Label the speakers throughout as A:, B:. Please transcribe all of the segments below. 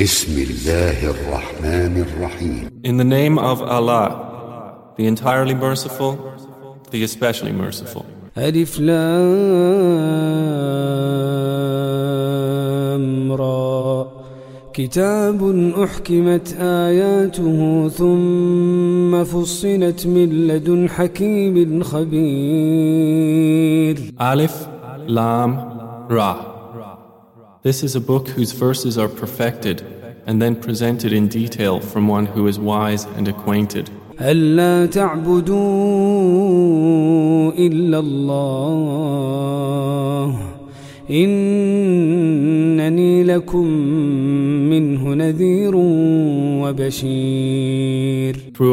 A: بسم الله الرحمن الرحيم
B: In the name of Allah, the entirely merciful, the especially merciful.
A: ألف لام را كتاب أحكمت آياته ثم فصلت من لدن حكيم خبير ألف
B: لام را This is a book whose verses
A: are perfected
B: and then presented in detail from one who is wise and acquainted. Through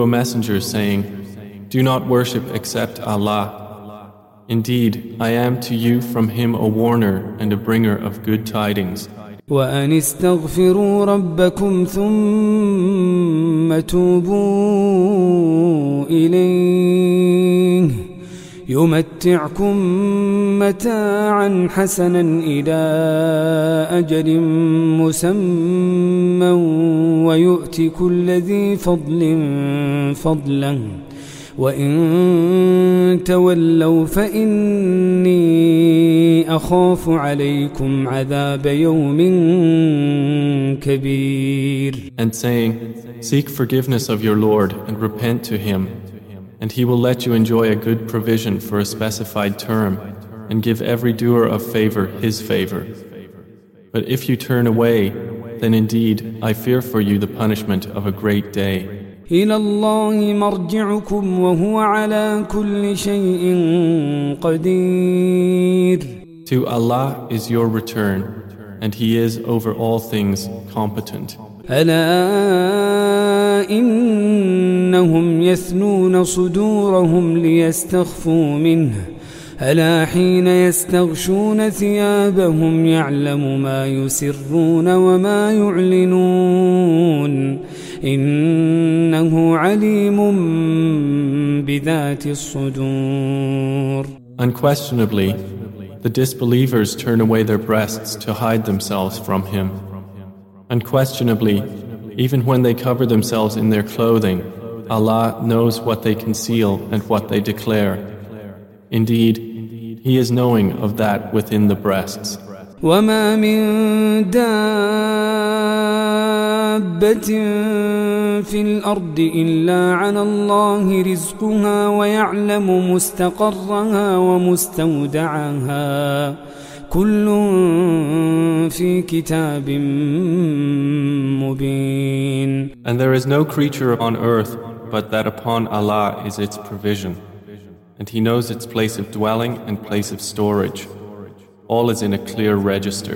B: a messenger saying, Do not worship except Allah Indeed, I am to you from him a warner and a bringer of good tidings.
A: وأن استغفروا ربكم ثم توبوا إليه يمتعكم متاعا حسنا إلى أجل مسمى ويؤتي كل ذي فضل فضله وإن تولوا فإني أخاف عليكم عذاب يوم
B: كبير And saying, Seek forgiveness of your Lord and repent to Him, and He will let you enjoy a good provision for a specified term and give every doer of favor his favor. But if you turn away, then indeed I fear for you the punishment of a great day.
A: إلى الله مرجعكم وهو على كل شيء قدير
B: To Allah is your return and He is over all things competent.
A: ألا إنهم يثنون صدورهم ليستخفوا منه ألا حين يستغشون ثيابهم يعلم ما يسرون وما يعلنون إنه عليم بذات الصدور
B: Unquestionably, the disbelievers turn away their breasts to hide themselves from him. Unquestionably, even when they cover themselves in their clothing, Allah knows what they conceal and what they declare. Indeed, He is knowing of that within the breasts.
A: وما من دابة في الأرض إلا على الله رزقها ويعلم مستقرها ومستودعها كل في كتاب مبين
B: And there is no creature on earth but that upon Allah is its provision. And He knows its place of dwelling and place of storage. All is in a clear register.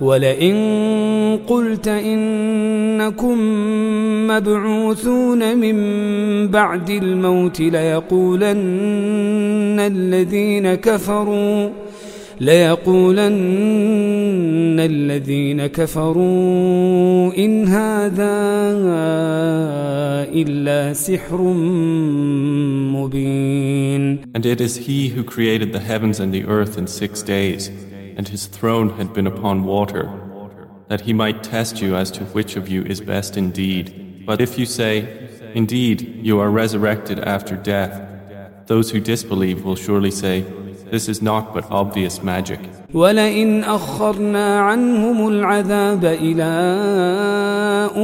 A: ولئن قلت إنكم مبعوثون من بعد الموت ليقولن الذين كفروا ليقولن الذين كفروا إن هذا إلا سحر مبين
B: And it is he who created the heavens and the earth in six days and his throne had been upon water, that he might test you as to which of you is best indeed. But if you say, Indeed, you are resurrected after death, those who disbelieve will surely say, This is not but obvious magic.
A: ولئن أخرنا عنهم العذاب إلى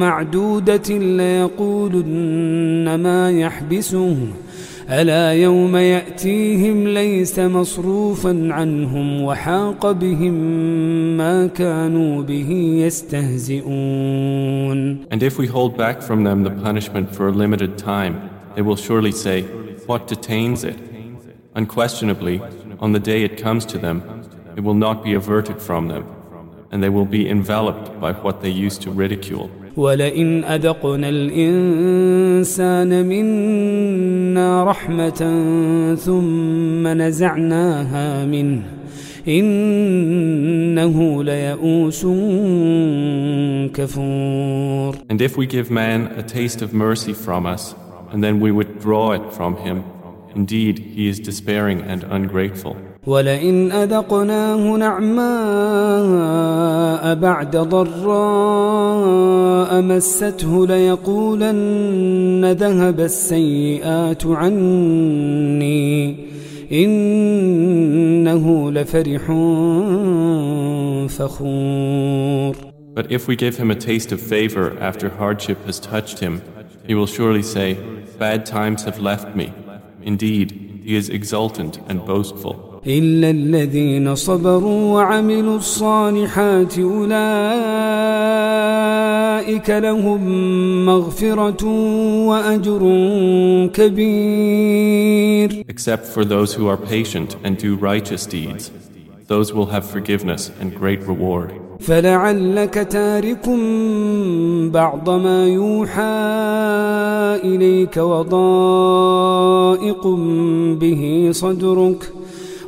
A: معدودة ليقولن ما يحبسه ألا يوم يأتيهم ليس مصروفا عنهم وحاق بهم ما كانوا به يستهزئون
B: And if we hold back from them the punishment for a limited time, they will surely say, What detains it? Unquestionably, on the day it comes to them, it will not be averted from them, and they will be enveloped by what they used to ridicule.
A: ولئن أذقنا الإنسان منا رحمة ثم نزعناها منه إنه ليئوس كفور
B: And if we give man a taste of mercy from us, and then we withdraw it from him, indeed he is despairing and ungrateful.
A: ولئن أذقناه نعماء بعد ضراء مسته ليقولن ذهب السيئات عني إنه لفرح فخور
B: But if we give him a taste of favor after hardship has touched him, he will surely say, Bad times have left me. Indeed, he is exultant and boastful.
A: إلا الذين صبروا وعملوا الصالحات أولئك لهم مغفرة وأجر كبير Except for
B: those who are patient and do righteous deeds, those will have forgiveness and great reward.
A: فلعلك تارك بعض ما يوحى إليك وضائق به صدرك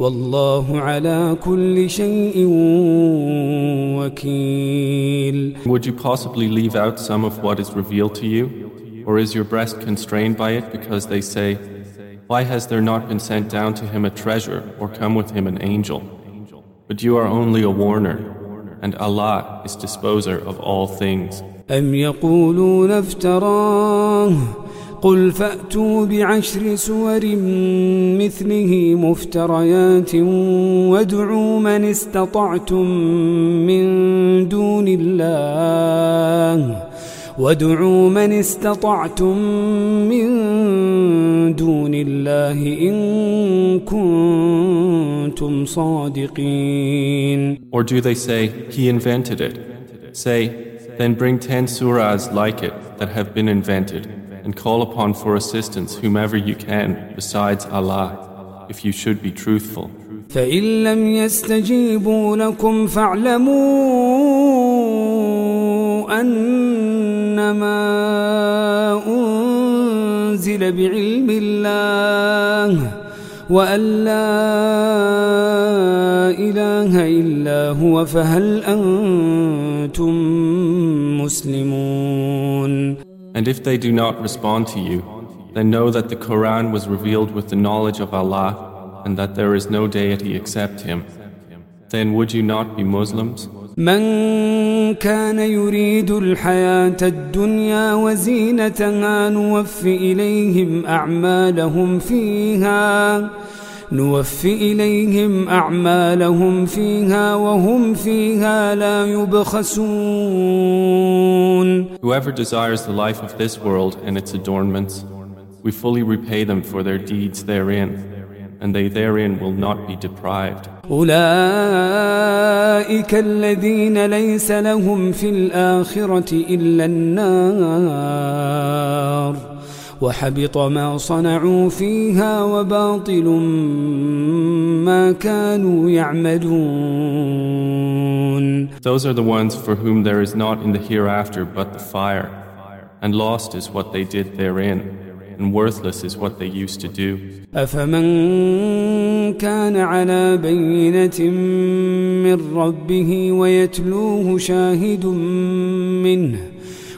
A: والله على كل شيء وكيل
B: Would you possibly leave out some of what is revealed to you? Or is your breast constrained by it because they say, Why has there not been sent down to him a treasure or come with him an angel? But you are only a warner, and Allah is disposer of all things.
A: أم يقولون افتراه قل فأتوا بعشر سور مثله مفتريات وادعوا من استطعتم من دون الله وادعوا من استطعتم من دون الله إن كنتم
B: صادقين Or do they say, he invented it? Say, then bring ten surahs like it that have been invented. and call upon for assistance whomever you can besides Allah if you should be truthful.
A: لكم فاعلموا أنما أنزل بعلم الله إله إلا هو
B: and if they do not respond to you, then know that the Quran was revealed with the knowledge of Allah and that there is no deity except Him. Then would you not be Muslims?
A: من كان يريد الحياة الدنيا وزينتها إليهم أعمالهم فيها نوف إليهم أعمالهم فيها وهم فيها لا يبخسون
B: Whoever desires the life of this world and its adornments, we fully repay them for their deeds therein. and they therein will not be deprived.
A: أولئك الذين ليس لهم في الآخرة إلا النار وحبط ما صنعوا فيها وباطل ما كانوا يعملون
B: Those are the ones for whom there is not in the hereafter but the fire and lost is what they did therein and worthless is what they used to do.
A: أفمن كان على بينة من ربه ويتلوه شاهد منه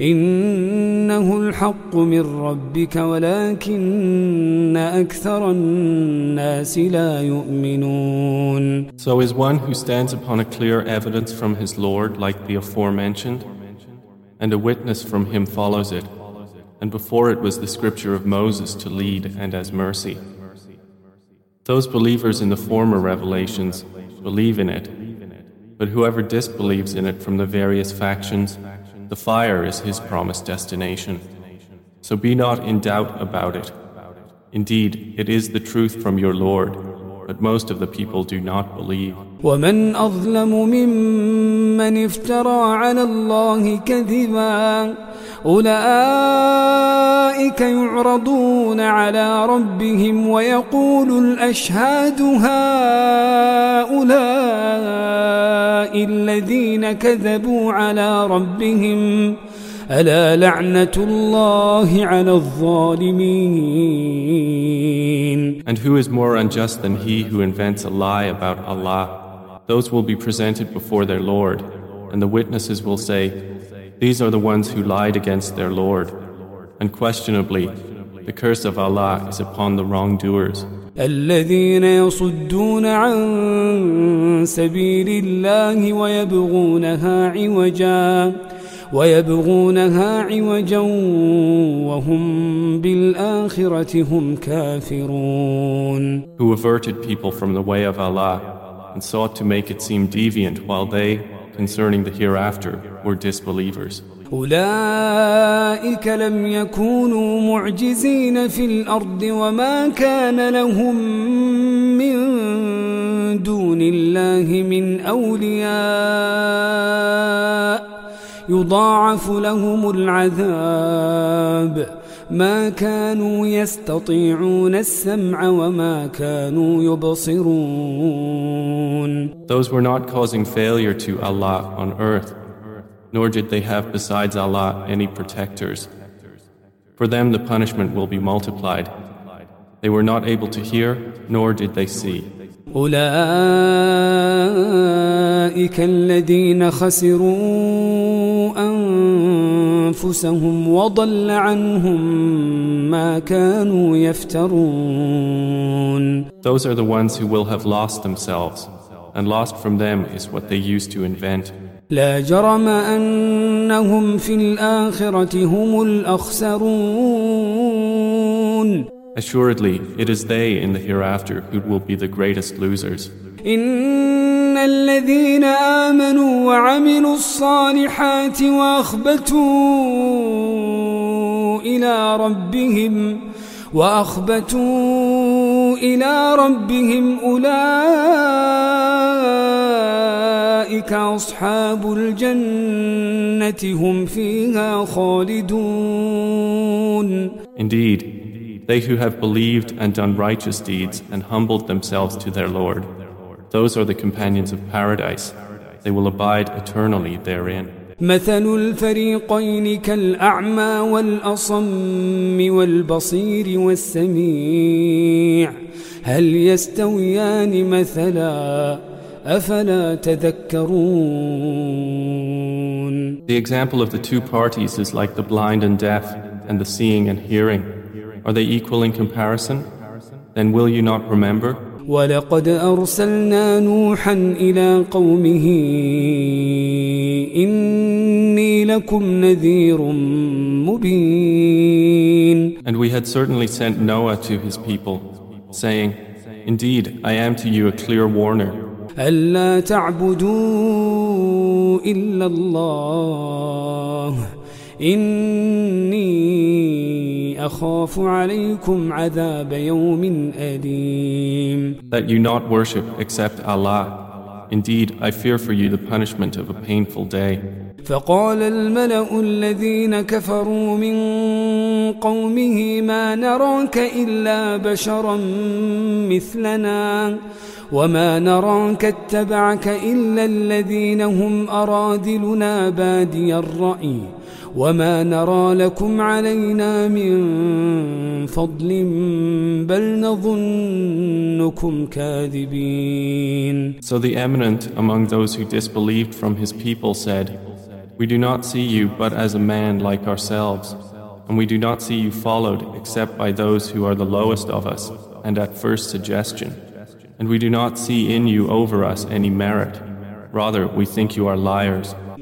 A: إنه الحق من ربك ولكن أكثر الناس لا يؤمنون So
B: is one who stands upon a clear evidence from his Lord like the aforementioned and a witness from him follows it and before it was the scripture of Moses to lead and as mercy. Those believers in the former revelations believe in it, but whoever disbelieves in it from the various factions the fire is his promised destination. So be not in doubt about it. Indeed, it is the truth from your Lord, but most of the people do not believe.
A: ومن أظلم ممن افترى على الله كذبا أولئك يعرضون على ربهم ويقول الأشهاد هؤلاء الذين كذبوا على ربهم ألا لعنة الله على الظالمين
B: And who is more unjust than he who invents a lie about Allah? Those will be presented before their Lord, and the witnesses will say, These are the ones who lied against their Lord. Unquestionably, the curse of Allah is upon the wrongdoers.
A: الذين يصدون عن سبيل الله ويبغونها عوجا ويبغونها عوجا وهم بالآخرة هم كافرون
B: Who averted people from the way of Allah and sought to make it seem deviant while they concerning the hereafter were disbelievers.
A: أولئك لم يكونوا معجزين في الأرض وما كان لهم من دون الله من أولياء يضاعف لهم العذاب ما كانوا يستطيعون السمع وما كانوا يبصرون
B: Those were not causing failure to Allah on earth nor did they have besides Allah any protectors For them the punishment will be multiplied They were not able to hear nor did they see
A: أولئك الذين خسروا أن أنفسهم وضل عنهم ما كانوا يفترون
B: Those are the ones who will have lost themselves and lost from them is what they used to invent
A: لا جرم أنهم في الآخرة هم الأخسرون
B: Assuredly, it is they in the hereafter who will be the greatest losers.
A: إن الذين آمنوا وعملوا الصالحات وأخبتوا إلى ربهم وأخبتوا إلى ربهم أولئك أصحاب الجنة هم فيها خالدون
B: Indeed, they who have believed and done righteous deeds and humbled themselves to their Lord Those are the companions of paradise. They will abide eternally therein.
A: مثل الفريقين كالأعمى والأصم والبصير والسميع هل يستويان مثلا أفلا تذكرون
B: The example of the two parties is like the blind and deaf and the seeing and hearing. Are they equal in comparison? Then will you not remember?
A: ولقد أرسلنا نوحا إلى قومه إني لكم نذير مبين
B: And we had certainly sent Noah to his people, saying, Indeed, I am to you a clear warner.
A: ألا تعبدوا إلا الله إني أخاف عليكم عذاب يوم أليم
B: That you not worship except Allah. Indeed, I fear for you the punishment of a painful day.
A: فقال الملأ الذين كفروا من قومه ما نراك إلا بشرا مثلنا وما نراك اتبعك إلا الذين هم أرادلنا بادي الرأي وما نرى لكم علينا من فضل بل نظنكم كاذبين So the
B: eminent among those who disbelieved from his people said, We do not see you but as a man like ourselves, and we do not see you followed except by those who are the lowest of us and at first suggestion. And we do not see in you over us any
A: merit. Rather, we think you are liars.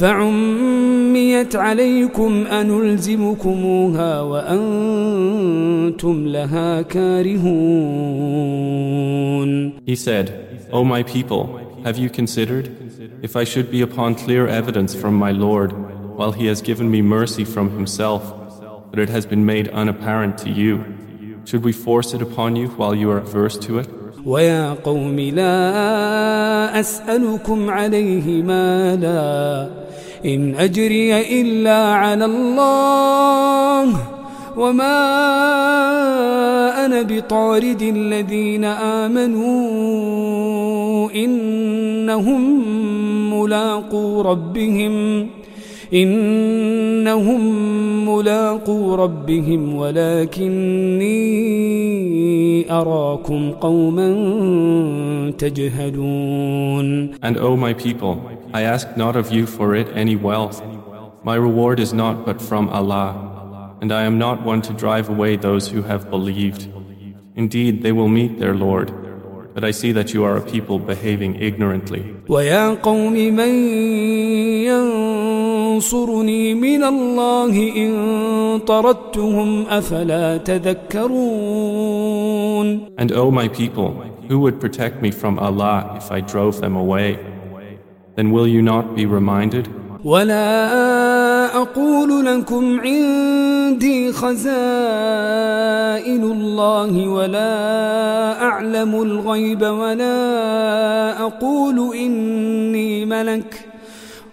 A: فعميت عليكم أنلزمكموها وأنتم لها كارهون
B: He said, O my people, have you considered? If I should be upon clear evidence from my Lord, while he has given me mercy from himself, but it has been made unapparent to you, should we force it upon you while you are averse to it?
A: ويا قوم لا أسألكم عليه مالا إن أجري إلا على الله وما أنا بطارد الذين آمنوا إنهم ملاقو ربهم إنهم ملاقو ربهم ولكني أراكم قوما
B: And O my people, I ask not of you for it any wealth. My reward is not but from Allah, and I am not one to drive away those who have believed. Indeed, they will meet their Lord. but I see that you are a people behaving ignorantly.
A: ينصرني من الله إن طردتهم أفلا تذكرون
B: And O my people, who would protect me from Allah if I drove them away? Then will you not be reminded?
A: ولا أقول لكم عندي خزائن الله ولا أعلم الغيب ولا أقول إني ملك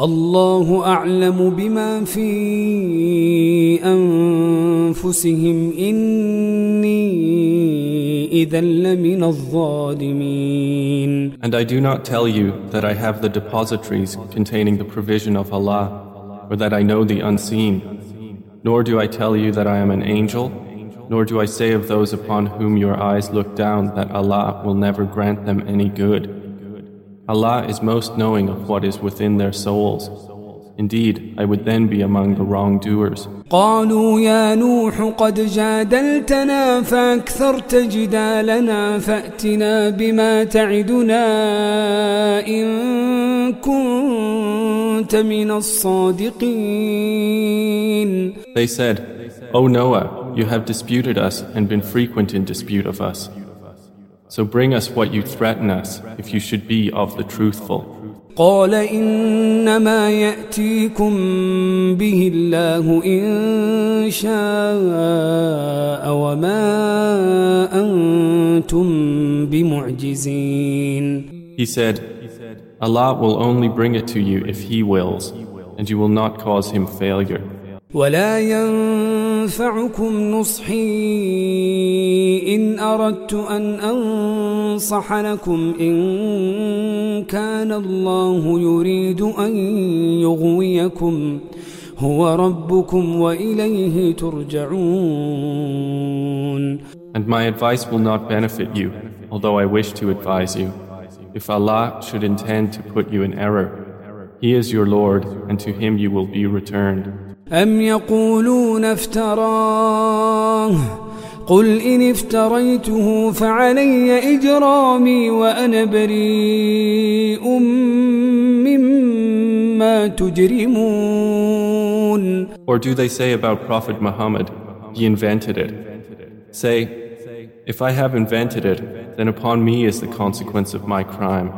A: الله أعلم بما في أنفسهم إني إذا لمن الظالمين
B: And I do not tell you that I have the depositories containing the provision of Allah or that I know the unseen nor do I tell you that I am an angel nor do I say of those upon whom your eyes look down that Allah will never grant them any good Allah is most knowing of what is within their souls. Indeed, I would then be among the wrongdoers.
A: قالوا يا نوح قد جادلتنا فأكثرت جدالنا فأتنا بما تعدنا إن كنت من الصادقين. They said, O Noah,
B: you have disputed us and been frequent in dispute of us. So bring us what you threaten us, if you should be of the truthful.
A: قال إنما يأتيكم به الله إن شاء وما أنتم بمعجزين
B: He said, Allah will only bring it to you if He wills, and you will not cause Him failure.
A: ولا ينفعكم نصحي إن أردت أن أنصح لكم إن كان الله يريد أن يغويكم هو ربكم وإليه ترجعون
B: And my advice will not benefit you, although I wish to advise you. If Allah should intend to put you in error, He is your Lord, and to Him you will be returned.
A: أم يقولون افتراه قل إن افتريته فعلي إجرامي وأنا بريء مما تجرمون
B: Or do they say about Prophet Muhammad, he invented it? Say, if I have invented it, then upon me is the consequence of my crime,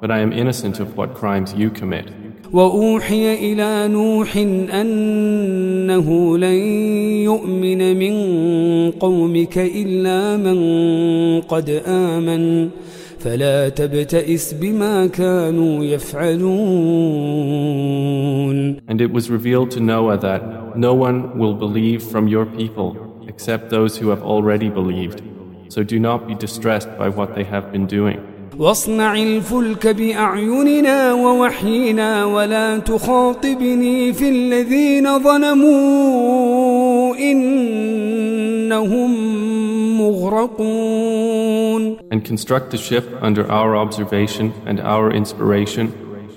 B: but I am innocent of what crimes you commit.
A: وأوحي إلى نوح أنه لن يؤمن من قومك إلا من قد آمن فلا تبتئس بما كانوا يفعلون
B: And it was revealed to Noah that no one will believe from your people except those who have already believed. So do not be distressed by what they have been doing.
A: واصنع الفلك بأعيننا ووحينا ولا تخاطبني في الذين ظلموا إنهم مغرقون
B: And construct the ship under our observation and our inspiration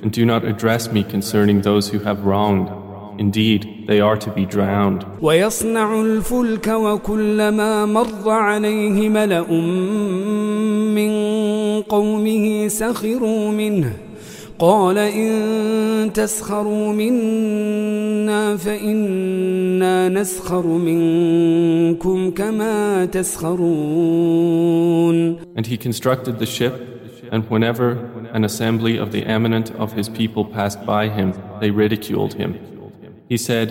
B: and do not address me concerning those who have wronged Indeed, they are to be drowned.
A: ويصنع الفلك وكلما مر عليه من قومه سخروا قال إن تسخروا منا فإنا نسخر منكم كما تسخرون.
B: And he constructed the ship, and whenever an assembly of the eminent of his people passed by him, they ridiculed him. He said,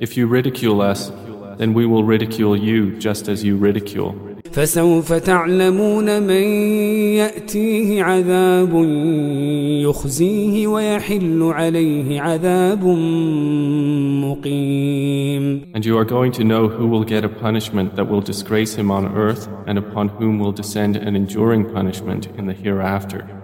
B: If you ridicule us, then we will ridicule you just as you ridicule.
A: فسوف تعلمون من يأتيه عذاب يخزيه ويحل عليه عذاب
B: مقيم And you are going to know who will get a punishment that will disgrace him on earth and upon whom will descend an enduring punishment in the
A: hereafter.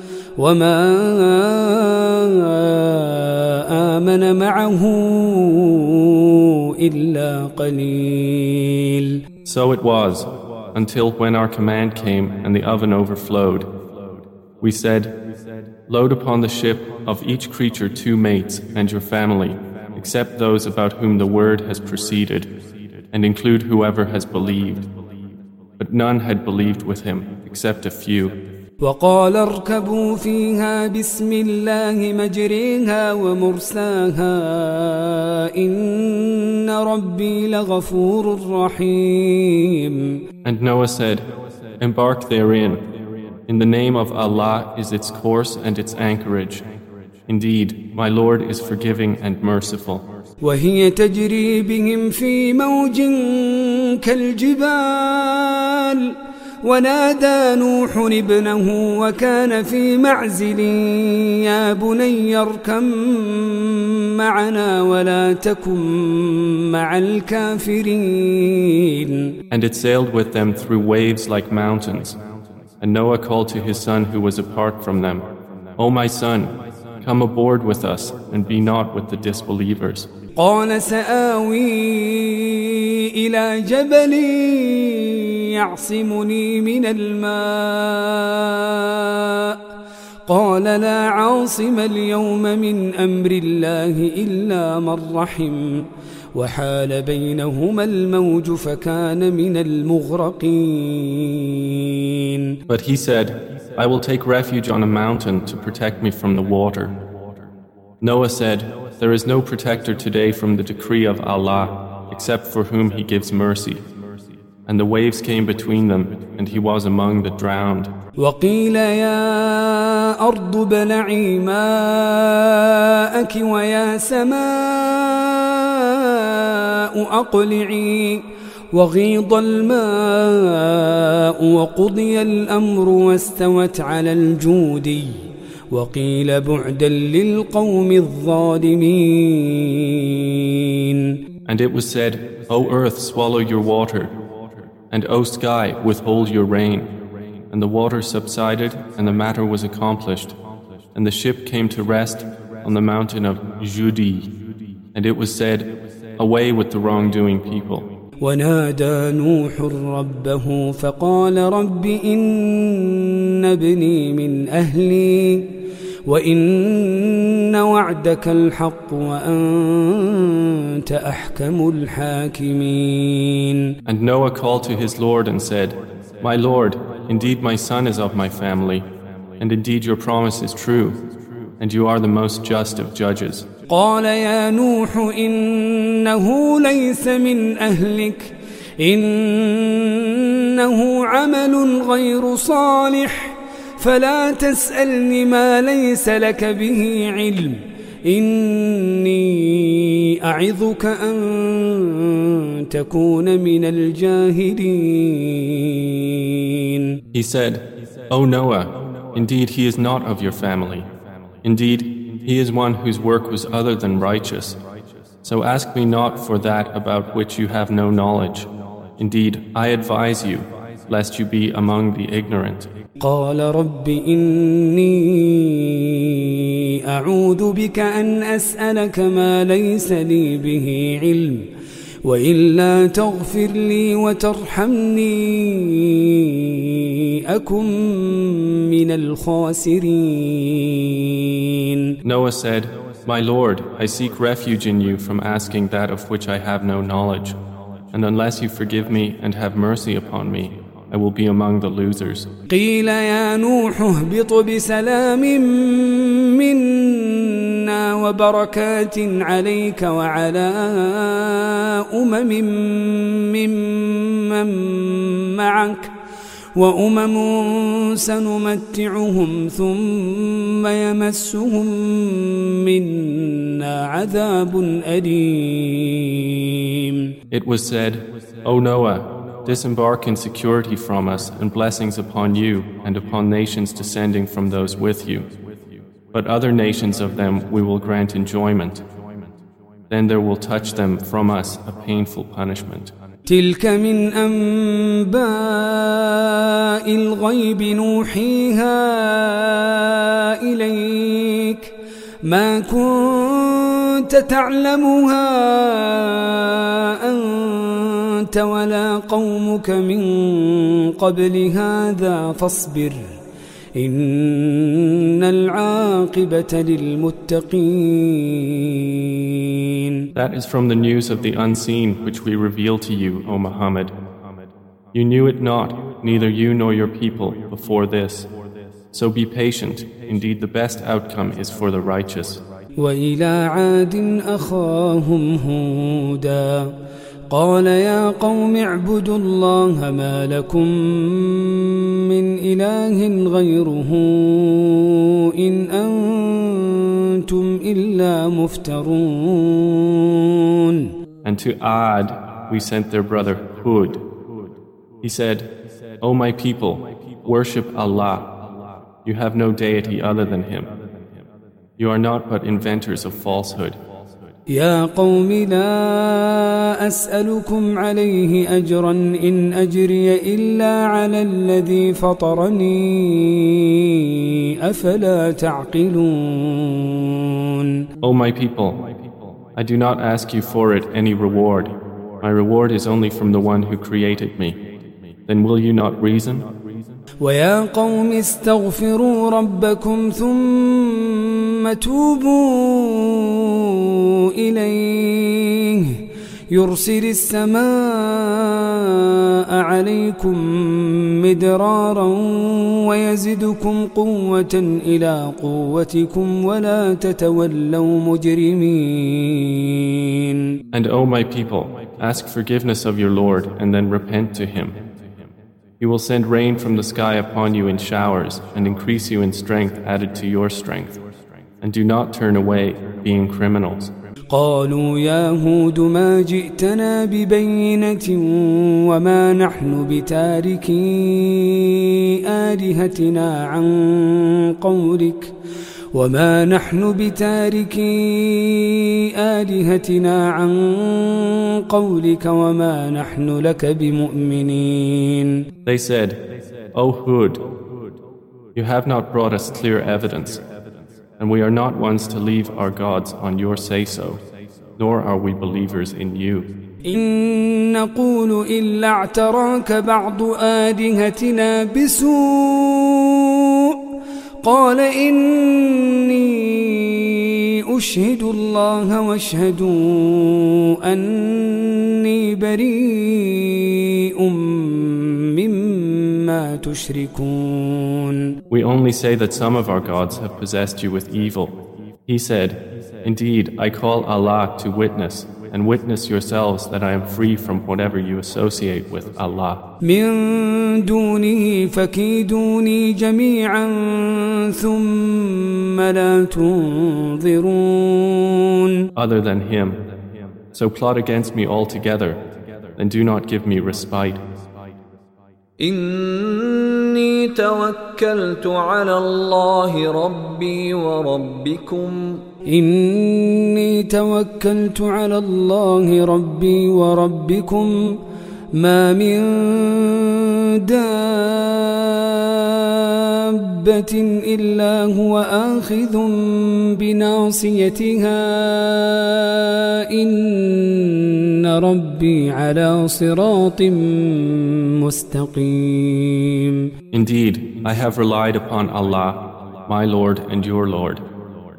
A: وما آمن معه إلا
B: قليل So it was until when our command came and the oven overflowed. We said, Load upon the ship of each creature two mates and your family, except those about whom the word has proceeded, and include whoever has believed. But none had believed with him, except a few.
A: وقال اركبوا فيها بسم الله مجريها ومرساها إن ربي لغفور رحيم
B: And Noah said, Embark therein. In the name of Allah is its course and its anchorage. Indeed, my Lord is forgiving and merciful.
A: وهي تجري بهم في موج كالجبال ونادى نوح ابنه وكان في معزل يا بني اركم معنا ولا تكن مع الكافرين
B: And it sailed with them through waves like mountains. And Noah called to his son who was apart from them, O my son, come aboard with us and be not with the disbelievers.
A: قال سآوي إلى جبل يعصمني من الماء قال لا عاصم اليوم من أمر الله إلا من رحم وحال بينهما الموج فكان من المغرقين
B: But he said, I will take refuge on a mountain to protect me from the water. Noah said, There is no protector today from the decree of Allah except for whom He gives mercy. And the waves came between them, and he was among the drowned.
A: وقيل يا أرض بلعي ماءك ويا سماء أقلعي وغيض الماء وقضي الأمر واستوت على الجودي وقيل بعدا للقوم الظالمين And it
B: was said, O earth, swallow your water, and O sky, withhold your rain. And the water subsided, and the matter was accomplished. And the ship came to rest on the mountain of Judi. And it was said, Away with the wrongdoing people.
A: ونادى نوح ربه فقال رب إن ابني من أهلي وإن وعدك الحق وأنت أحكم الحاكمين
B: And Noah called to his Lord and said, My Lord, indeed my son is of my family, and indeed your promise is true, and you are the most just of judges.
A: قال يا نوح إنه ليس من أهلك إنه عمل غير صالح فلا تسألني ما ليس لك به علم إني أعظك أن تكون من الجاهلين
B: He said, O Noah, indeed he is not of your family. Indeed, he is one whose work was other than righteous. So ask me not for that about which you have no knowledge. Indeed, I advise you, lest you be among the ignorant.
A: قال رب إني أعوذ بك أن أسألك ما ليس لي به علم وإلا تغفر لي وترحمني أكن من الخاسرين
B: Noah said, My Lord, I seek refuge in you from asking that of which I have no knowledge. And unless you forgive me and have mercy upon me, I will be among the losers.
A: قيل يا نوح اهبط بسلام منا وبركات عليك وعلى أمم ممن معك وأمم سنمتعهم ثم يمسهم منا عذاب أليم.
B: It was said, O Noah, disembark in security from us and blessings upon you and upon nations descending from those with you. But other nations of them we will grant enjoyment. Then there will touch them from us a
A: painful punishment. تلك من أنباء الغيب نوحيها إليك ما كنت تعلمها أنت أنت ولا قومك من قبل هذا فاصبر إن العاقبة للمتقين
B: That is from the news of the unseen which we reveal to you, O Muhammad. You knew it not, neither you nor your people, before this. So be patient. Indeed, the best outcome is for the righteous.
A: وإلى عاد أخاهم هودا قال يا قوم اعبدوا الله ما لكم من إله غيره إن أنتم إلا مفترون
B: And to Ad we sent their brother Hud. He said, O my people, worship Allah. You have no deity other than Him. You are not but inventors of falsehood.
A: يا قوم لا أسألكم عليه أجرا إن أجري إلا على الذي فطرني أفلا تعقلون
B: O my people, I do not ask you for it any reward. My reward is only from the one who created me. Then will you not reason?
A: ويا قوم استغفروا ربكم ثم توبوا إليه يرسل السماء عليكم مدرارا ويزدكم قوة إلى قوتكم ولا تتولوا مجرمين
B: And O my people, ask forgiveness of your Lord and then repent to him. He will send rain from the sky upon you in showers and increase you in strength added to your strength. And do not turn away, being criminals.
A: قالوا يا هود ما جئتنا ببينة وما نحن بتاركي آلهتنا عن قولك وما نحن بتاركي آلهتنا عن قولك وما نحن لك بمؤمنين They said, O
B: Hud, you have not brought us clear evidence, and we are not ones to leave our gods on your say-so, nor are we believers in you.
A: إن نقول إلا اعتراك بعض آلهتنا بسوء قال إني أشهد الله واشهدوا أني بريء مما تشركون
B: We only say that some of our gods have possessed you with evil. He said, Indeed, I call Allah to witness and witness yourselves that I am free from whatever you associate with Allah. Other than him, so plot against me altogether, and do not give me respite.
A: إني توكلت على الله ربي وربكم إني توكلت على الله ربي وربكم ما من دابة إلا هو آخذ بناصيتها إن ربي على صراط مستقيم
B: Indeed, I have relied upon Allah, my Lord and your Lord.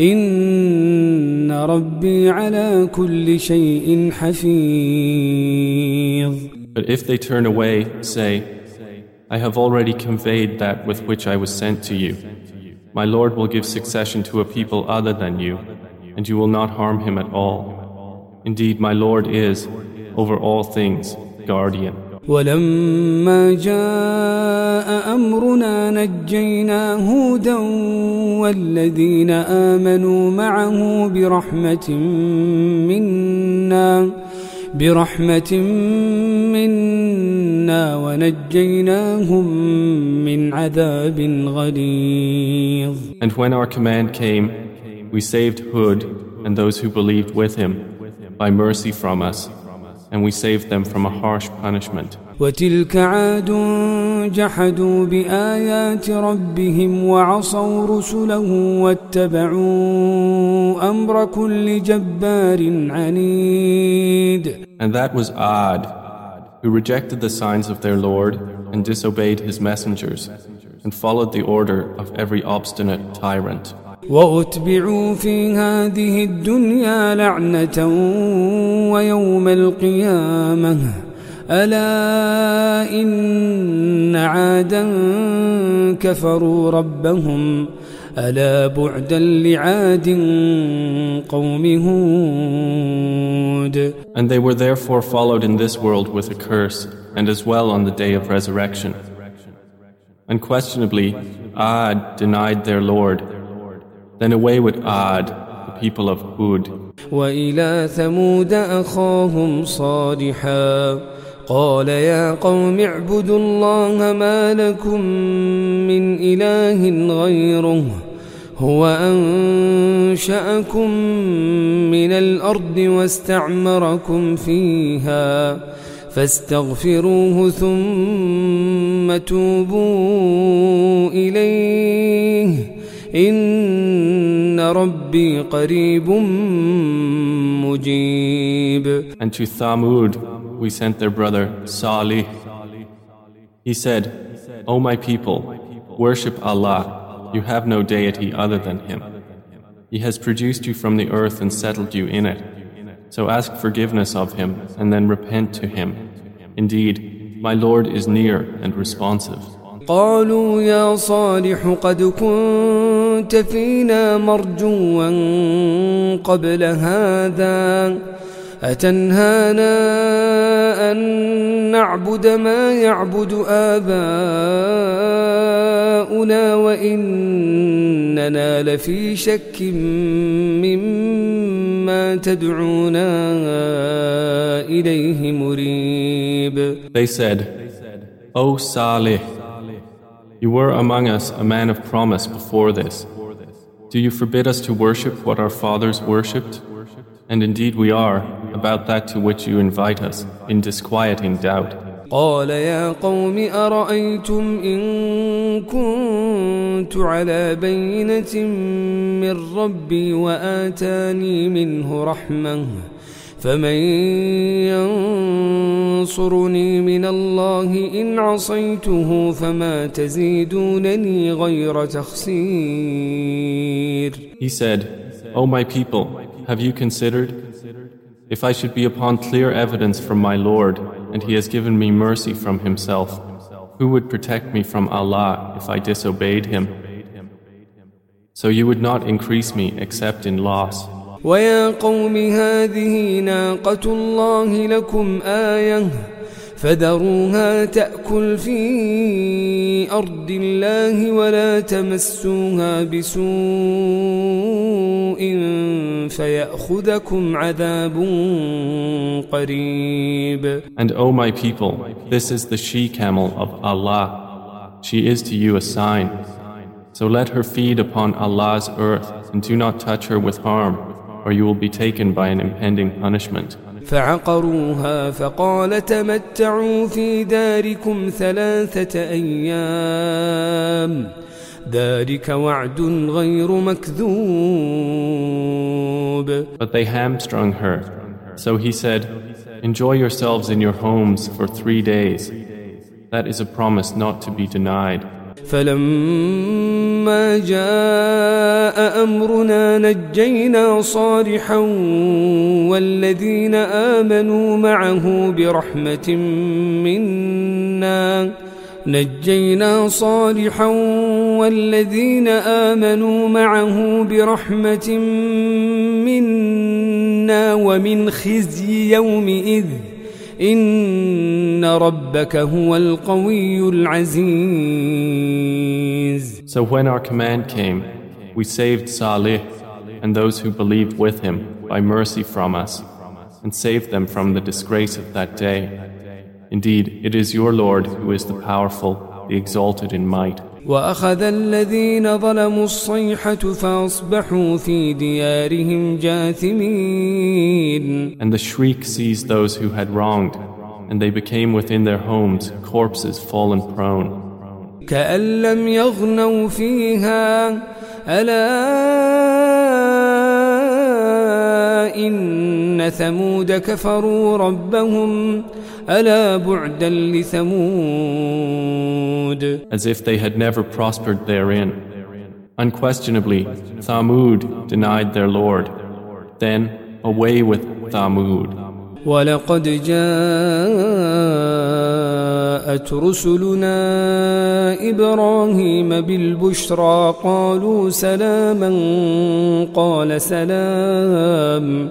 A: إن ربي على كل شيء حفيظ
B: But if they turn away, say, I have already conveyed that with which I was sent to you. My Lord will give succession to a people other than you, and you will not harm him at all. Indeed, my Lord is,
A: over all things, guardian. ولما جاء أمرنا نجينا هودا والذين آمنوا معه برحمة منا برحمة منا ونجيناهم من عذاب غليظ
B: And when our command came, we saved Hud and those who believed with him by mercy from us. and we saved them from a harsh punishment. And that was Ad, who rejected the signs of their Lord and disobeyed his messengers and followed the order of every obstinate tyrant.
A: وأتبعوا في هذه الدنيا لعنة ويوم القيامة ألا إن عادا كفروا ربهم ألا بعدا لعاد قوم هود
B: And they were therefore followed in this world with a curse and as well on the day of resurrection. Unquestionably, Ad denied their Lord Then away with Ad, the people of Hud.
A: وإلى ثمود أخاهم صالحا قال يا قوم اعبدوا الله ما لكم من إله غيره هو أنشأكم من الأرض واستعمركم فيها فاستغفروه ثم توبوا إليه إن ربي قريب مجيب And to
B: Thamud we sent their brother Salih. He said, O my people, worship Allah. You have no deity other than Him. He has produced you from the earth and settled you in it. So ask forgiveness of Him and then repent to Him. Indeed, my Lord is near and responsive.
A: قالوا يا صالح قد كنت كنت فينا مرجوا قبل هذا أتنهانا أن نعبد ما يعبد آباؤنا وإننا لفي شك مما تدعونا إليه مريب
B: They said, O Salih, you were among us a man of promise before this. Do you forbid us to worship what our fathers worshipped? And indeed we are, about that to which you invite us, in disquieting doubt.
A: قال يا قوم أرأيتم إن كنت على بينة من ربي وآتاني منه رحمةً فمن ينصرني من الله إن عصيته فما تزيدونني غير تخسير He
B: said, O my people, have you considered? If I should be upon clear evidence from my Lord, and He has given me mercy from Himself, who would protect me from Allah if I disobeyed Him? So you would not increase me except in loss.
A: ويا قوم هذه ناقة الله لكم آية فذروها تأكل في أرض الله ولا تمسوها بسوء فيأخذكم عذاب قريب
B: And O my people, this is the she-camel of Allah. She is to you a sign. So let her feed upon Allah's earth and do not touch her with harm. or you will be taken by an impending punishment.
A: فعقروها فقال تمتعوا في داركم ثلاثة أيام ذلك وعد غير مكذوب
B: But they hamstrung her. So he said, Enjoy yourselves in your homes for three days. That is a promise not to be denied.
A: فلما جاء أمرنا نجينا صالحا والذين آمنوا معه برحمة منا نجينا صالحا والذين آمنوا معه برحمة منا ومن خزي يومئذ إن ربك هو القوي
B: العزيز So when our command came, we saved Salih and those who believed with him by mercy from us and saved them from the disgrace of that day. Indeed, it is your Lord who is the powerful, the exalted in might.
A: وأخذ الذين ظلموا الصيحة فأصبحوا في ديارهم جاثمين
B: And the shriek seized those who had wronged and they became within their homes corpses fallen prone
A: كأن لم يغنوا فيها ألا ثمود كفروا ربهم ألا بعدا لثمود As
B: if they had never prospered therein. Unquestionably, Thamud denied their Lord. Then, away with Thamud.
A: ولقد جاءت رسلنا إبراهيم بالبشرى قالوا سلاما قال سلام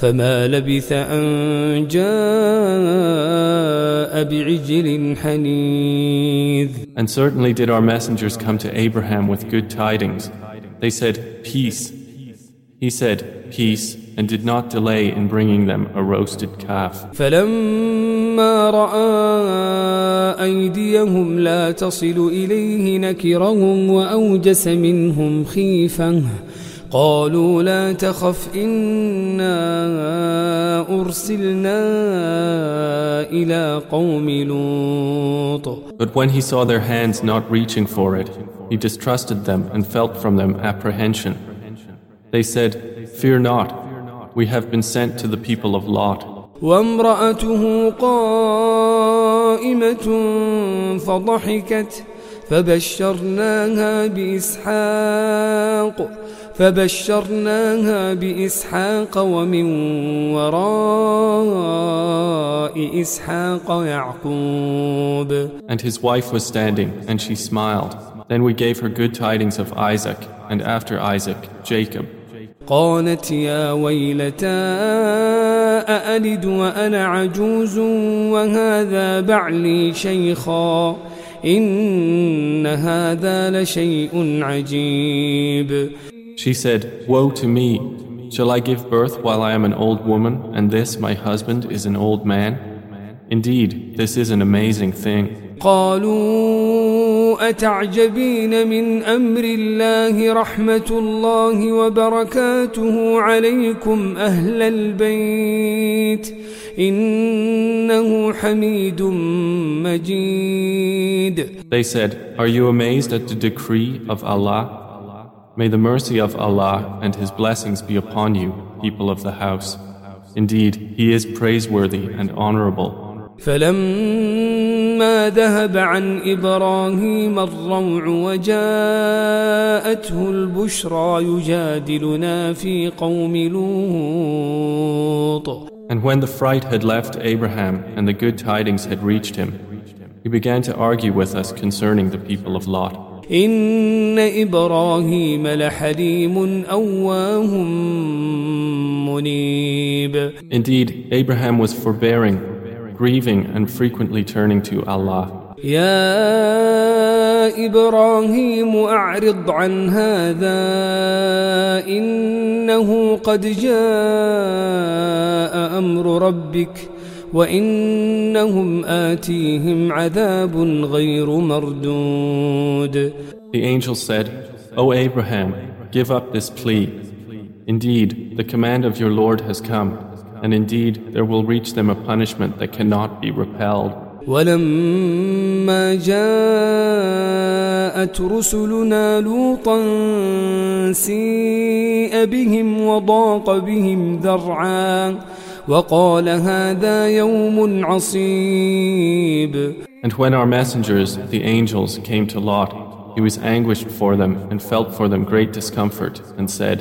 A: فما لبث أن جاء بعجل حنيذ And certainly
B: did our messengers come to Abraham with good tidings. They said, Peace. He said, Peace, and did not delay in bringing them a roasted calf.
A: فلما رأى أيديهم لا تصل إليه نكرهم وأوجس منهم خيفاً قالوا لا تخف إنا أرسلنا إلى قوم لوط
B: But when he saw their hands not reaching for it, he distrusted them and felt from them apprehension. They said, Fear not, we have been sent to the people of Lot.
A: وامرأته قائمة فضحكت فبشرناها بإسحاق فبشرناها بإسحاق ومن وراء إسحاق يعقوب
B: And his wife was standing, and she smiled. Then we gave her good tidings of Isaac, and after Isaac, Jacob.
A: قالت يا ويلتى أألد وأنا عجوز وهذا بعلي شيخا إن هذا لشيء عجيب She said, Woe
B: to me! Shall I give birth while I am an old woman, and this my husband is an old man? Indeed, this is an amazing thing.
A: أتعجبين من أمر الله رحمة الله وبركاته عليكم أهل البيت إنه حميد مجيد They
B: said, Are you amazed at the decree of Allah May the mercy of Allah and His blessings be upon you, people of the house. Indeed, He is praiseworthy and honorable.
A: فلما ذهب عن إبراهيم الروع وجاءته البشرى يجادلنا في قوم لوط
B: And when the fright had left Abraham and the good tidings had reached him, he began to argue with us concerning the people of Lot.
A: إن إبراهيم لحليم أواه منيب
B: Indeed, Abraham was forbearing, grieving and frequently turning to Allah.
A: يا إبراهيم أعرض عن هذا إنه قد جاء أمر ربك وإنهم آتيهم عذاب غير مردود
B: The angel said, O Abraham, give up this plea. Indeed, the command of your Lord has come, and indeed there will reach them a punishment
A: that cannot be repelled. ولما جاءت رسلنا لوطا سيئ بهم وضاق بهم ذرعا وقال هذا يوم عصيب
B: And when our messengers, the angels, came to Lot, he was anguished for them and felt for them great discomfort and said,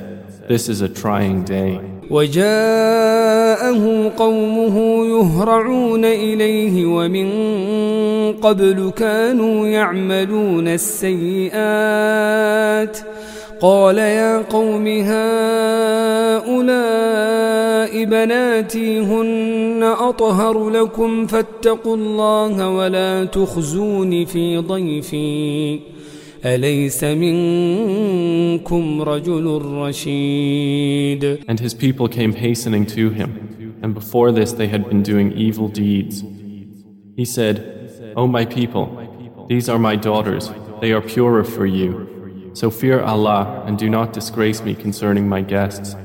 B: This is a trying day.
A: وجاءه قومه يهرعون إليه ومن قبل كانوا يعملون السيئات قال يا قوم هؤلاء بناتي هن أطهر لكم فاتقوا الله ولا تخزون في ضيفي أليس منكم رجل رشيد
B: And his people came hastening to him and before this they had been doing evil deeds He said, O my people, these are my daughters, they are purer for you So fear Allah and do not disgrace me concerning my guests.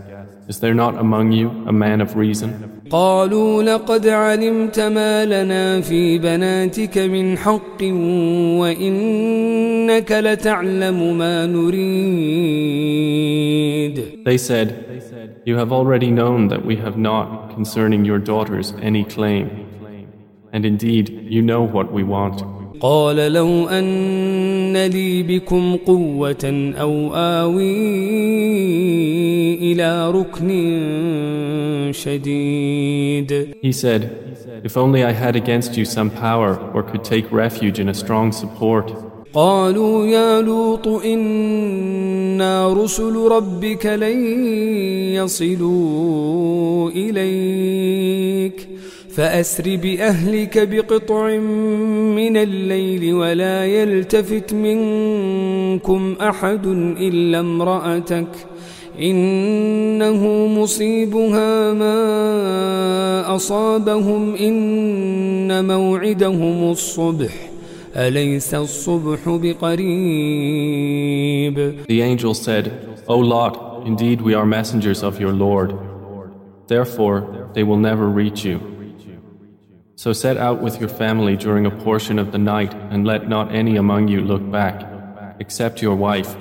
B: Is there not among you a man of reason?
A: قالوا لقد علمت ما لنا في بناتك من حق وإنك لتعلم ما نريد
B: They said, you have already known that we have not concerning your daughters any claim.
A: And indeed, you know what we want. قال لو أن لي بكم قوة أو آوي إلى ركن
B: شديد He said, If only I had against you some power or could take refuge in a strong support.
A: قالوا يا لوط إنا رسل ربك لن يصلوا إليك فأسر بأهلك بقطع من الليل ولا يلتفت منكم أحد إلا امرأتك إنه مصيبها ما أصابهم إن موعدهم الصبح أليس الصبح بقريب
B: The angel said, O Lot, indeed we are messengers of your Lord. Therefore, they will never reach you. So set out with your family during a portion of the night and let not any among you look back, except your wife.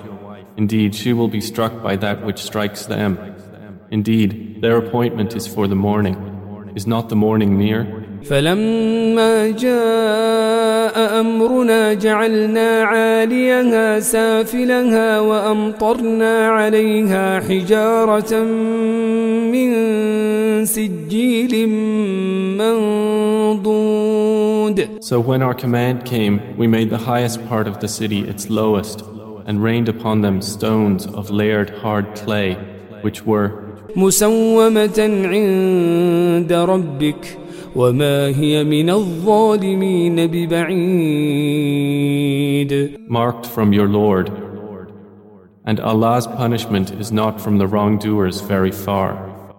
B: Indeed, she will be struck by that which strikes them. Indeed, their appointment is for the morning. Is not the morning near?
A: فلما جاء أمرنا جعلنا عاليها سافلها وأمطرنا عليها حجارة من سجيل مَن
B: so when our command came, we made the highest part of the city its lowest and rained upon them stones of layered hard clay, which were
A: مسومة عند ربك وما هي من الظالمين ببعيد
B: Marked from your Lord, and Allah's punishment is not from the wrongdoers very far.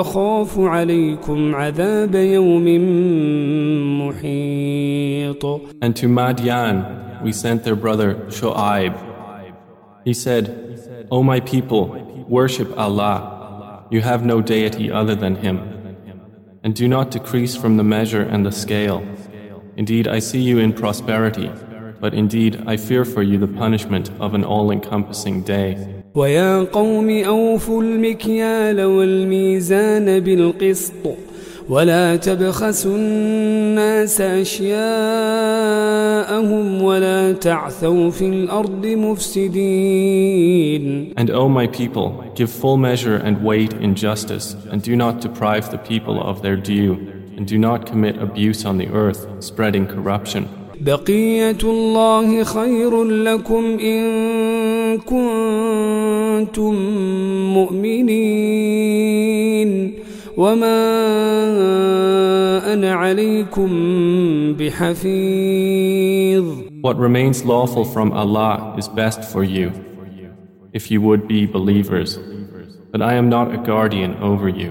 A: أخاف عليكم عذاب يوم محيط
B: And to Madian we sent their brother Shoaib. He said, O my people, worship Allah. You have no deity other than Him. And do not decrease from the measure and the scale. Indeed, I see you in prosperity, but indeed I fear for you the punishment of an all encompassing day.
A: ويا قوم أوفوا المكيال والميزان بالقسط ولا تبخسوا الناس أشياءهم ولا تعثوا في الأرض مفسدين
B: And O my people, give full measure and weight in justice and do not deprive the people of their due and do not commit abuse on the earth, spreading corruption.
A: بقية الله خير لكم إن كنتم مؤمنين وما أنا عليكم بحفيظ What remains lawful from Allah is best
B: for you, if you would be believers. But I am not a guardian over you.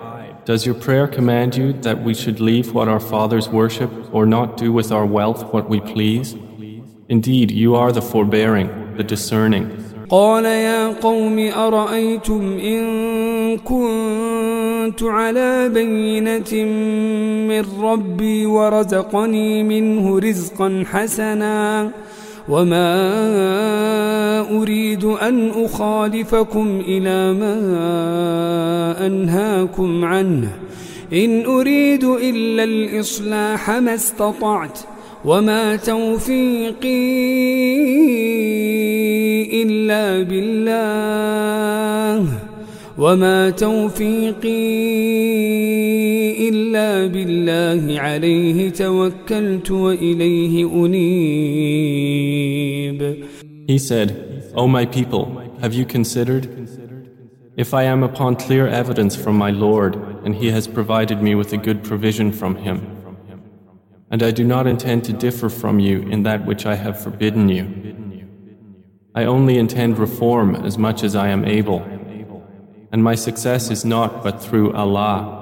B: Does your prayer command you that we should leave what our fathers worship or not do with our wealth what we please? Indeed, you are the forbearing, the discerning.
A: قال يا قوم أرأيتم إن كنت على بينة من ربي ورزقني منه رزقا حسنا وما أريد أن أخالفكم إلى ما أنهاكم عنه إن أريد إلا الإصلاح ما استطعت وما توفيقي إلا بالله وما توفيقي إلا بالله عليه توكلت وإليه أنيب
B: He said, O my people, have you considered? If I am upon clear evidence from my Lord, and He has provided me with a good provision from Him, and I do not intend to differ from you in that which I have forbidden you. I only intend reform as much as I am able, and my success is not but through Allah.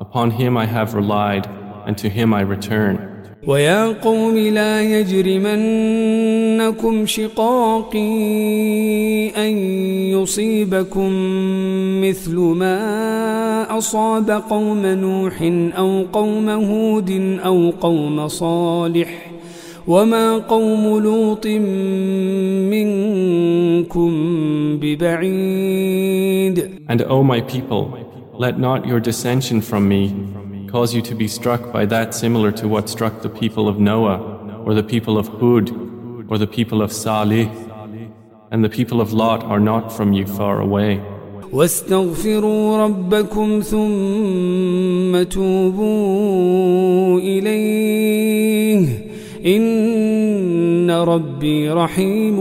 B: Upon him I have relied, and to him I return.
A: ويا قوم لا يجرمنكم شقاقي أن يصيبكم مثل ما أصاب قوم نوح أو قوم هود أو قوم صالح وما قوم لوط منكم ببعيد
B: And O oh my people, let not your dissension from me cause you to be struck by that similar to what struck the people of Noah, or the people of Hud, or the people of Salih, and the people of Lot are not from you far away.
A: واستغفروا ربكم ثم توبوا إليه إن ربي رحيم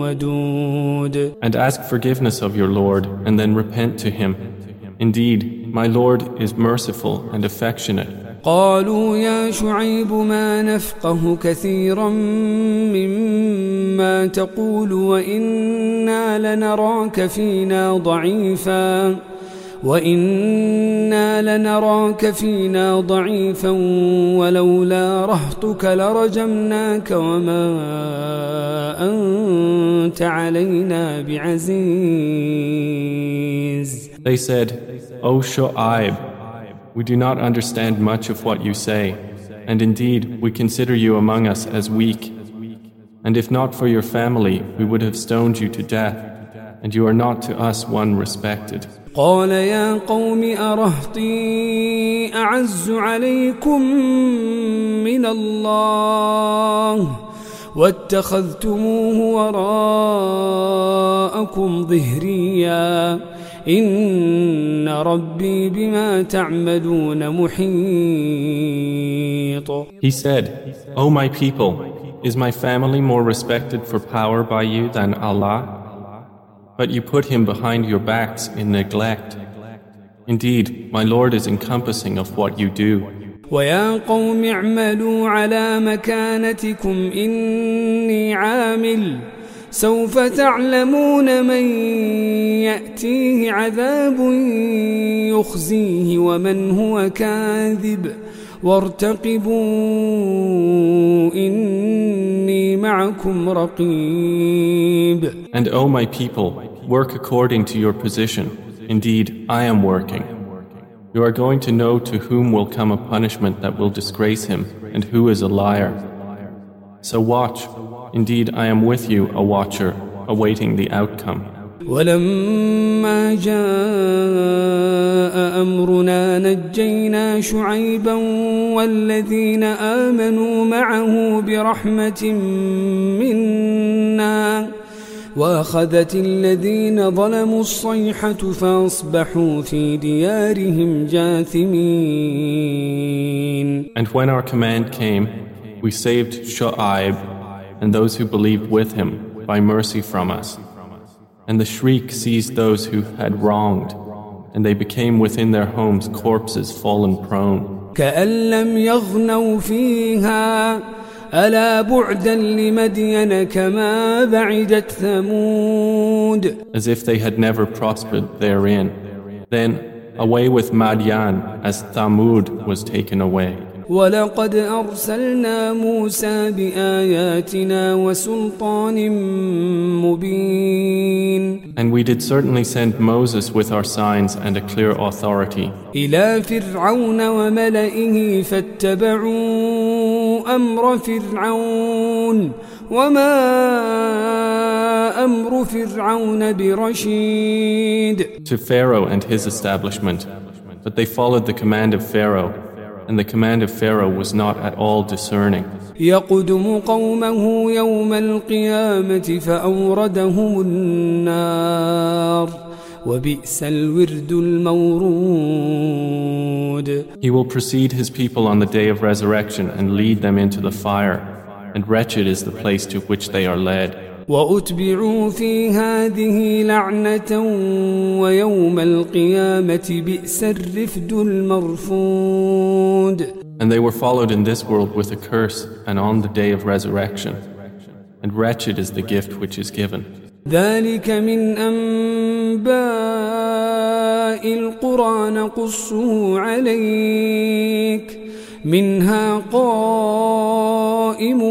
B: ودود And ask forgiveness of your Lord and then repent to him. Indeed, my Lord is merciful and affectionate.
A: قالوا يا شعيب ما نفقه كثيرا مما تقول وإنا لنراك فينا ضعيفاً وإنا لنراك فينا ضعيفا ولولا رهطك لرجمناك وما أنت علينا بعزيز
B: They said, O Shu'aib, we do not understand much of what you say, and indeed we consider you among us as weak. And if not for your family, we would have stoned you to death, and you are not to us one respected.
A: قال يا قوم أرهطي أعز عليكم من الله واتخذتموه وراءكم ظهريا إن ربي بما تعملون محيط
B: He said, O my people, is my family more respected for power by you than Allah? but you put him behind your backs in neglect. Indeed, my Lord is encompassing of what you do.
A: ويا قوم اعملوا على مكانتكم إني عامل سوف تعلمون من يأتيه عذاب يخزيه ومن هو كاذب وارتقبوا إني معكم رقيب
B: And O oh my people, Work according to your position. Indeed, I am working. You are going to know to whom will come a punishment that will disgrace him, and who is a liar. So watch. Indeed, I am with you, a watcher, awaiting the outcome.
A: ولما جاء أمرنا نجينا شعيبا والذين آمنوا معه برحمة منا وأخذت الذين ظلموا الصيحة فأصبحوا في ديارهم جاثمين
B: And when our command came, we saved Shu'aib and those who believed with him by mercy from us. And the shriek seized those who had wronged, and they became within their homes corpses fallen prone.
A: كأن لم يغنوا فيها ألا بعدا لمدين كما بعدت ثمود
B: As if they had never prospered therein. Then away with Madian as Thamud was taken away.
A: ولقد أرسلنا موسى بآياتنا وسلطان مبين
B: And we did certainly send Moses with our signs and a clear authority
A: إلى فرعون وملئه فاتبعوا أمر فرعون وما أمر فرعون برشيد
B: To Pharaoh and his establishment But they followed the command of Pharaoh and the command of Pharaoh was not at all discerning. He will precede his people on the day of resurrection and lead them into the fire, and wretched is the place to which they are led.
A: وأتبعوا في هذه لعنة ويوم القيامة بئس الرفد المرفود
B: And they were followed in this world with a curse and on the day of resurrection. And wretched is the gift which is given.
A: ذلك من أنباء القرى نقصه عليك منها قائم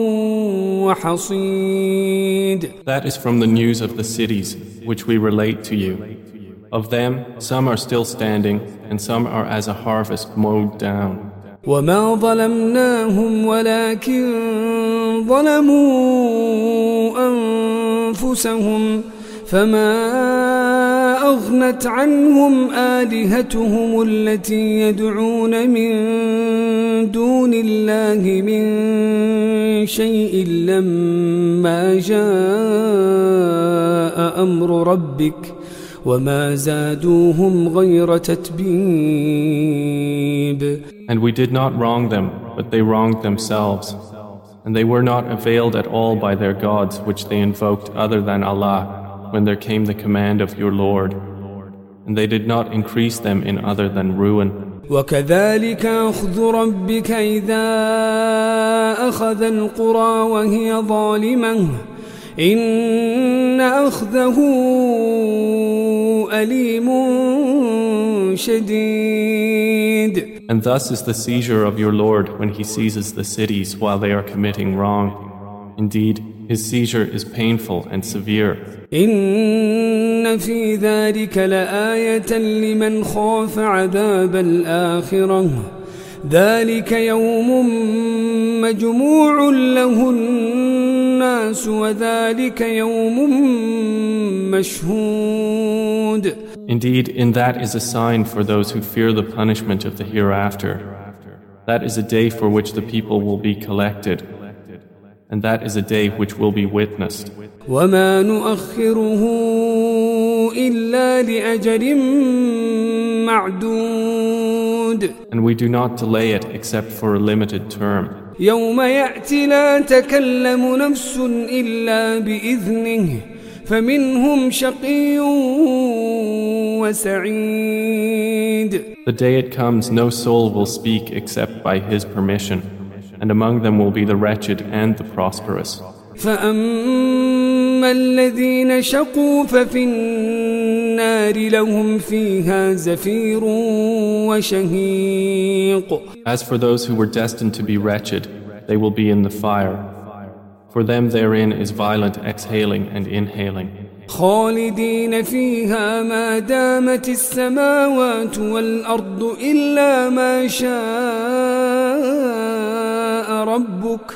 B: وحصيد That is from the news of the cities which we relate to you. Of them, some are still standing and some are as a harvest mowed down.
A: وما ظلمناهم ولكن ظلموا أنفسهم فما أغنت عنهم آلهتهم التي يدعون من دون الله من شيء لما جاء أمر ربك وما زادوهم غير تتبيب And we did
B: not wrong them, but they wronged themselves. And they were not availed at all by their gods which they invoked other than Allah. when there came the command of your Lord, and they did not increase them in other than ruin.
A: وكذلك أخذ ربك إذا أخذ القرى وهي ظالمة إن أخذه أليم شديد
B: And thus is the seizure of your Lord when he seizes the cities while they are committing wrong. Indeed, his seizure is painful and severe.
A: إن في ذلك لآية لمن خاف عذاب الآخرة ذلك يوم مجموع له الناس وذلك يوم مشهود
B: Indeed, in that is a sign for those who fear the punishment of the hereafter. That is a day for which the people will be collected and that is a day which will be
A: witnessed.
B: And we do not delay it except for a limited term. The day it comes, no soul will speak except by his permission and among them will be the wretched and the prosperous.
A: فأما الذين شقوا ففي النار لهم فيها زفير وشهيق As for
B: those who were destined to be wretched, they will be in the fire. For them therein is violent exhaling and inhaling.
A: خالدين فيها ما دامت السماوات والأرض إلا ما شاء ربك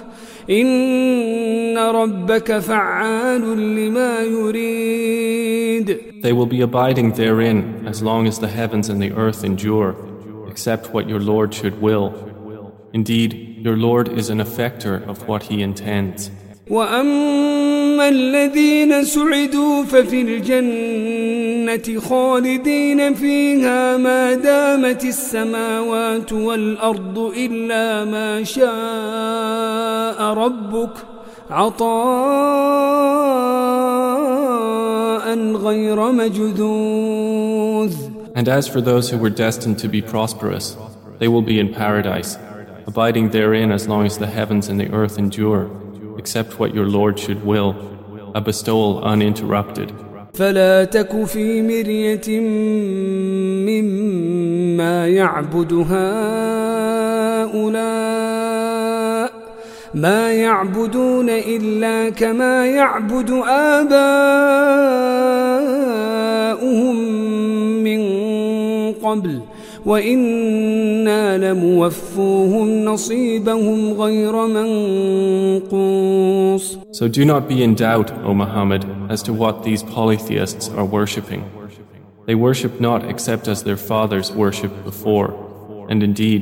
A: إن ربك فعال لما يريد
B: They will be abiding therein as long as the heavens and the earth endure except what your Lord should will Indeed, your Lord is an effector of what he intends
A: وأما الذين سعدوا ففي الجنة خالدين فيها ما دامت السماوات والأرض إلا ما شاء ربك عطاء غير مجذوذ
B: And as for those who were destined to be prosperous, they will be in paradise, abiding therein as long as the heavens and the earth endure. except what your Lord should will, a bestowal uninterrupted.
A: فلا تك في مرية مما يعبد هؤلاء ما يعبدون إلا كما يعبد آباؤهم من قبل وإنا لموفوهم نصيبهم غير منقوص
B: So do not be in doubt, O Muhammad, as to what these polytheists are worshipping. They worship not except as their fathers worshipped before, and indeed,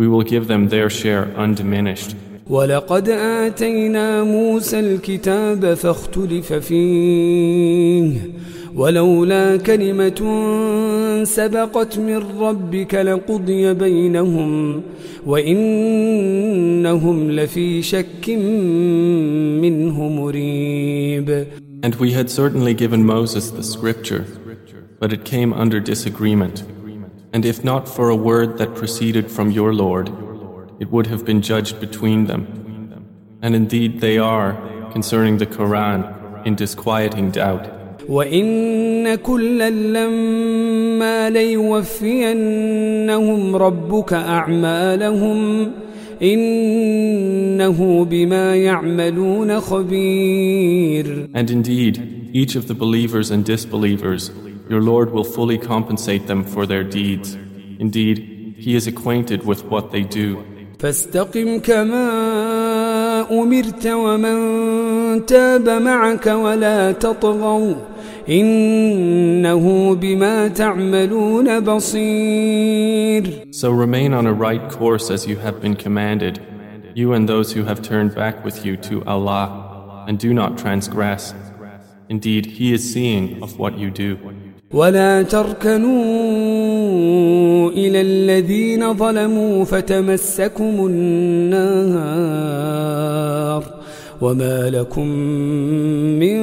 B: we will give them their share undiminished.
A: ولقد آتينا موسى الكتاب فاختلف فيه ولولا كلمة سبقت من ربك لقضي بينهم وإنهم لفي شك منه مريب
B: And we had certainly given Moses the scripture, but it came under disagreement. And if not for a word that proceeded from your Lord, it would have been judged between them. And indeed they are, concerning the Quran, in disquieting doubt.
A: وإن كلا لما ليوفينهم ربك أعمالهم إنه بما يعملون خبير
B: And indeed, each of the believers and disbelievers, your Lord will fully compensate them for their deeds. Indeed, He is acquainted with what they do.
A: فاستقم كما أمرت ومن تاب معك ولا تطغوا إنه بما تعملون بصير So remain on a right course as you
B: have been commanded, you and those who have turned back with you to Allah, and do not transgress. Indeed, He is seeing of what you do.
A: ولا تركنوا إلى الذين ظلموا فتمسكم النار وما لكم من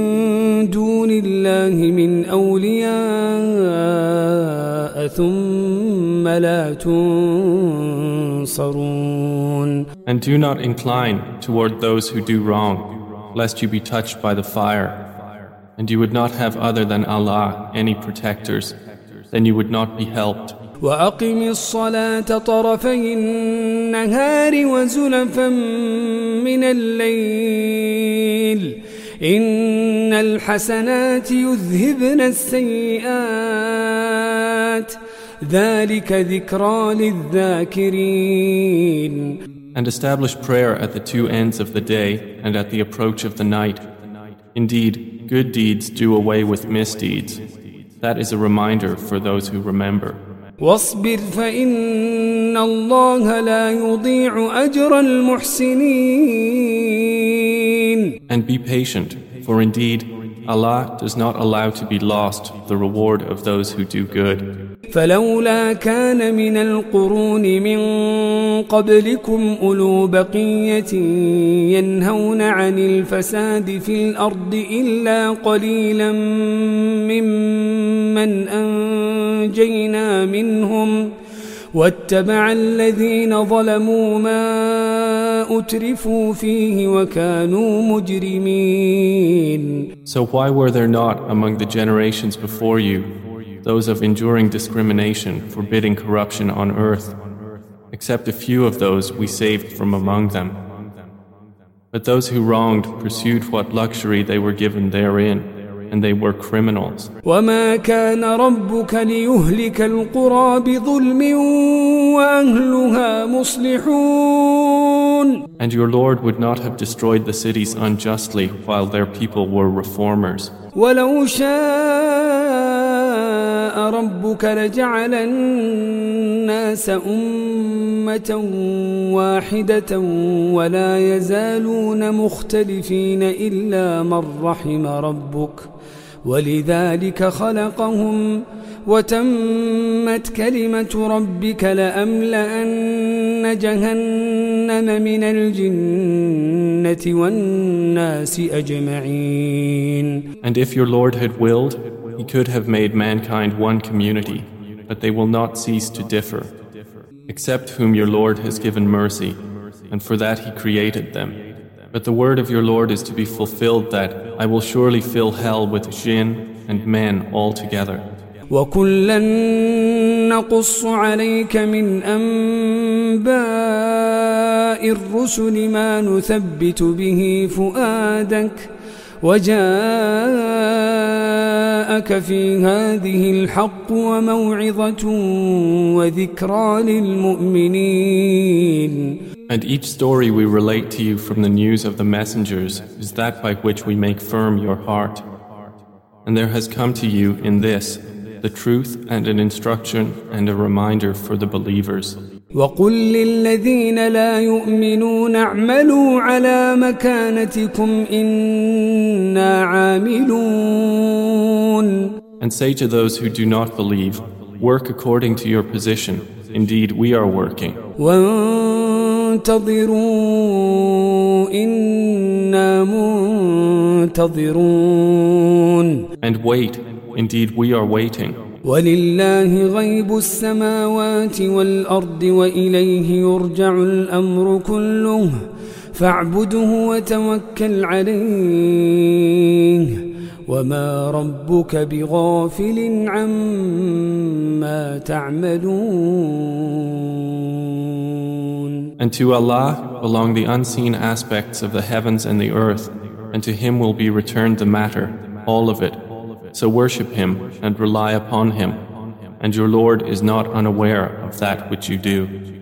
A: دون الله من أولياء ثم لا تنصرون
B: And do not incline toward those who do wrong, lest you be touched by the fire. And you would not have other than Allah any protectors, then you would not be helped.
A: وأقم الصلاة طرفي النهار وزلفا من الليل إن الحسنات يذهبن السيئات ذلك ذكرى للذاكرين
B: And establish prayer at the two ends of the day and at the approach of the night. Indeed, good deeds do away with misdeeds. That is a reminder for those who remember.
A: واصبر فإن الله لا يضيع أجر المحسنين
B: And be patient, for indeed Allah does not allow to be lost the reward of those who do good.
A: فلولا كان من القرون من قبلكم أولو بقية ينهون عن الفساد في الأرض إلا قليلا ممن أنجينا منهم واتبع الذين ظلموا ما أترفوا فيه وكانوا مجرمين
B: So why were there not among the generations before you those of enduring discrimination, forbidding corruption on earth, except a few of those we saved from among them. But those who wronged pursued what luxury they were given therein. And they were criminals. And your Lord would not have destroyed the cities unjustly while their people were reformers.
A: ولو ربك لجعل الناس أمة واحدة ولا يزالون مختلفين إلا من رحم ربك ولذلك خلقهم وتمت كلمة ربك لأملأن جهنم من الجنة والناس أجمعين
B: And if your Lord had willed He could have made mankind one community, but they will not cease to differ, except whom your Lord has given mercy, and for that He created them. But the word of your Lord is to be fulfilled that I will surely fill hell with jinn and men altogether. together.
A: عليك من الرسل ما نثبت به فؤادك وجاء جاءك في هذه الحق وموعظة وذكرى للمؤمنين
B: And each story we relate to you from the news of the messengers is that by which we make firm your heart. And there has come to you in this the truth and an instruction and a reminder for the believers.
A: وقل للذين لا يؤمنون اعملوا على مكانتكم إنا عاملون
B: And say to those who do not believe, work according to your position. Indeed, we are working.
A: وانتظروا إنا منتظرون And wait, Indeed, we are waiting. ولله غيب السماوات والأرض وإليه يرجع الأمر كله فاعبده وتوكل عليه وما ربك بغافل عما تعملون
B: And to Allah belong the unseen aspects of the heavens and the earth, and to Him will be returned the matter, all of it, so worship Him and rely upon Him, and your Lord is not unaware of that which you do.